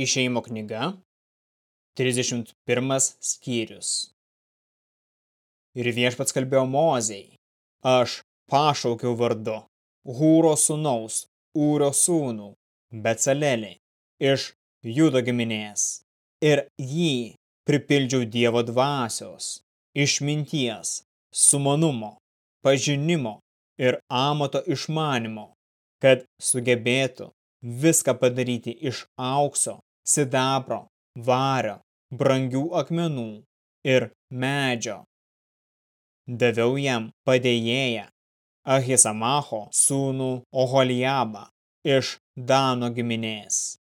Išeimo knyga, 31 skyrius. Ir viešpats kalbėjo Mozei, aš pašaukiau vardu, Hūro sūnaus, Ūrio sūnų, Becalelį, iš Judo giminės, ir jį pripildžiau Dievo dvasios, išminties, sumanumo, pažinimo ir amato išmanimo, kad sugebėtų viską padaryti iš aukso, sidabro, vario, brangių akmenų ir medžio daviau jam padėjėją Ahisamacho sūnų Oholiabą iš Dano giminės.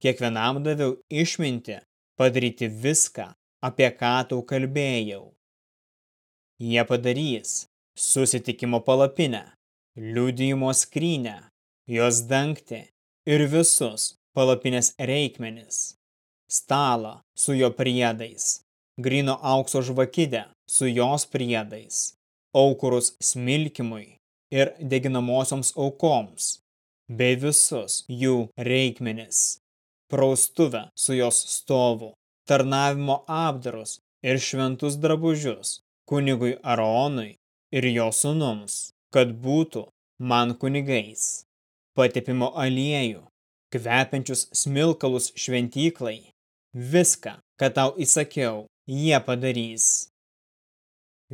Kiekvienam daviau išminti padaryti viską, apie ką tau kalbėjau. Jie padarys susitikimo palapinę, liudijimo skrynę, jos dangti ir visus palapinės reikmenis, stalą su jo priedais, grino aukso žvakidę su jos priedais, aukurus smilkimui ir deginamosioms aukoms, bei visus jų reikmenis, praustuvę su jos stovu, tarnavimo apdarus ir šventus drabužius kunigui Aronui ir jo sunums, kad būtų man kunigais, patepimo aliejų, kvepiančius smilkalus šventyklai, viską, kad tau įsakiau, jie padarys.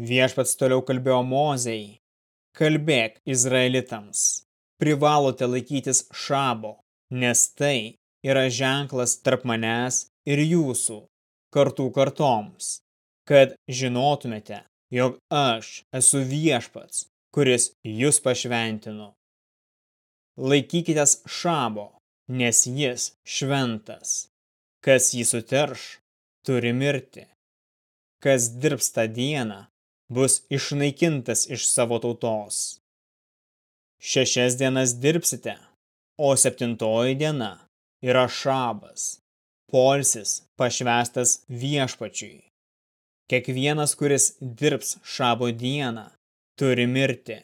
Viešpats toliau kalbėjo Mozei, kalbėk Izraelitams, privalote laikytis šabo, nes tai yra ženklas tarp manęs ir jūsų, kartų kartoms, kad žinotumėte, jog aš esu viešpats, kuris jūs pašventinu. Laikykitės šabo, nes jis šventas. Kas jį suterš, turi mirti. Kas dirbs tą dieną, bus išnaikintas iš savo tautos. Šešias dienas dirbsite, o septintoji diena yra šabas, polsis pašvestas viešpačiui. Kiekvienas, kuris dirbs šabo dieną, turi mirti.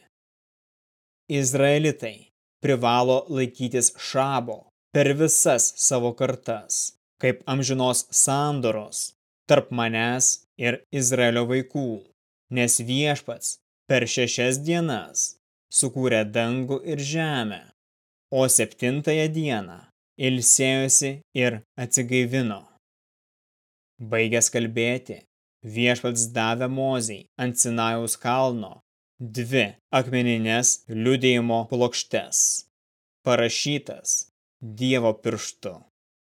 Izraelitai privalo laikytis šabo per visas savo kartas, kaip amžinos sandoros tarp manęs ir Izraelio vaikų nes viešpats per šešias dienas sukūrė dangų ir žemę, o septintąją dieną ilsėjosi ir atsigaivino. Baigęs kalbėti, viešpats davė mozei ant Sinajaus kalno dvi akmeninės liudėjimo plokštes, parašytas Dievo pirštu.